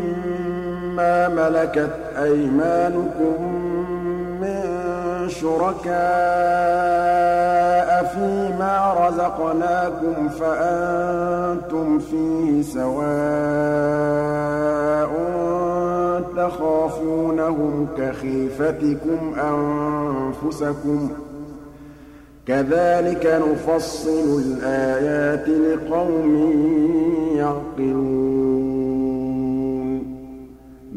مِّمَّا مَلَكَتْ أَيْمَانُكُم مِّن شُرَكَاءَ فِيمَا رَزَقْنَاكُمْ فَأَنتُمْ فِيهِ سَوَاءٌ تَخَافُونَهُمْ كَخِيفَتِكُمْ أَنفُسَكُمْ ۚ كَذَٰلِكَ نُفَصِّلُ الْآيَاتِ لِقَوْمٍ يَعْقِلُونَ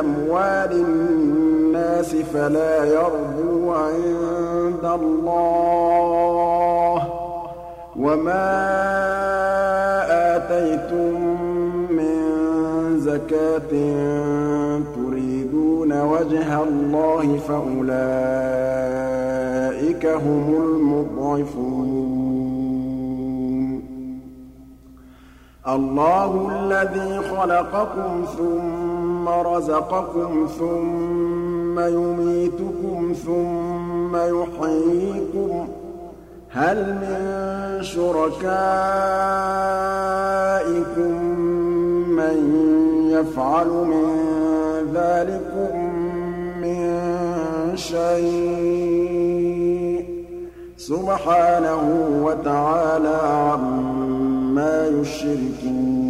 أَمْوَالِ النَّاسِ فَلَا يَرْبُو عِندَ اللَّهِ ۖ وَمَا آتَيْتُم مِّن زَكَاةٍ تُرِيدُونَ وَجْهَ اللَّهِ فَأُولَٰئِكَ هُمُ الْمُضْعِفُونَ. اللَّهُ الَّذِي خَلَقَكُمْ ثُمَّ رَزَقَكُمْ ثُمَّ يُمِيتُكُمْ ثُمَّ يُحْيِيكُمْ ۖ. هَلْ مِن شُرَكَائِكُم مَّن يَفْعَلُ مِن ذَٰلِكُم مِّن شَيْءٍ ۚ؟ سُبْحَانَهُ وَتَعَالَىٰ عَمَّا يُشْرِكُونَ.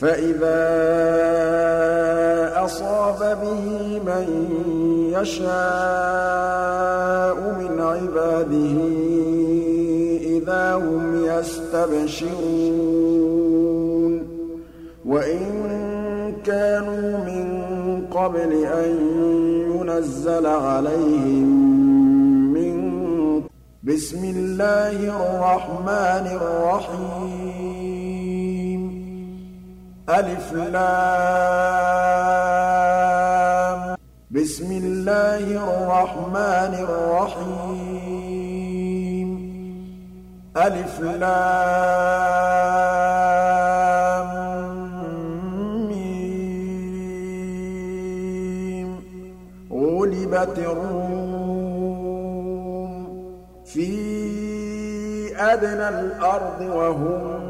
فَإِذَا أَصَابَ بِهِ مَن يَشَاءُ مِنْ عِبَادِهِ إِذَا هُمْ يَسْتَبْشِرُونَ وَإِن كَانُوا مِن قَبْلِ أَن يُنَزَّلَ عَلَيْهِم مِّن بِسْمِ اللَّهِ الرَّحْمَٰنِ الرَّحِيمِ ألف لام. بسم الله الرحمن الرحيم. ألف لام. ميم. غلبت الروم في أدنى الأرض وهم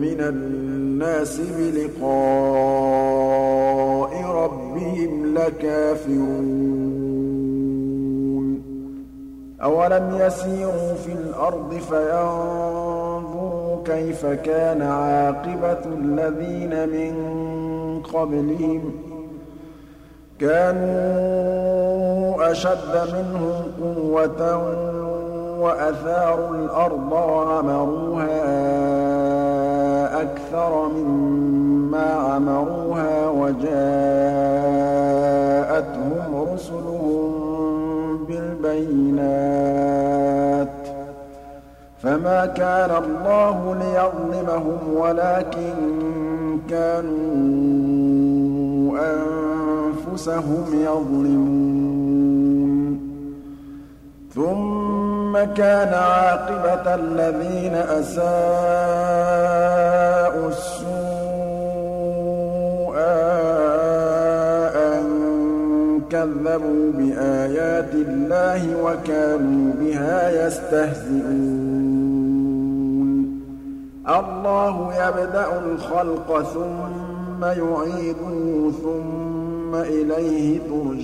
مِّنَ النَّاسِ بِلِقَاءِ رَبِّهِمْ لَكَافِرُونَ. أَوَلَمْ يَسِيرُوا فِي الْأَرْضِ فَيَنظُرُوا كَيْفَ كَانَ عَاقِبَةُ الَّذِينَ مِن قَبْلِهِمْ ۚ. كَانُوا أَشَدَّ مِنْهُمْ قُوَّةً وَأَثَارُوا الْأَرْضَ وَعَمَرُوهَا أَكْثَرَ مِمَّا عَمَرُوهَا وَجَاءَتْهُمْ رُسُلُهُم بِالْبَيِّنَاتِ ۖ فَمَا كَانَ اللَّهُ لِيَظْلِمَهُمْ وَلَٰكِن كَانُوا أَنفُسَهُمْ يَظْلِمُونَ. ثُمَّ كَانَ عَاقِبَةَ الَّذِينَ أَسَاءُوا السُّوأَىٰ أَن كَذَّبُوا بِآيَاتِ اللَّهِ وَكَانُوا بِهَا يَسْتَهْزِئُونَ. اللَّهُ يَبْدَأُ الْخَلْقَ ثُمَّ يُعِيدُهُ ثُمَّ إِلَيْهِ تُرْجَعُونَ.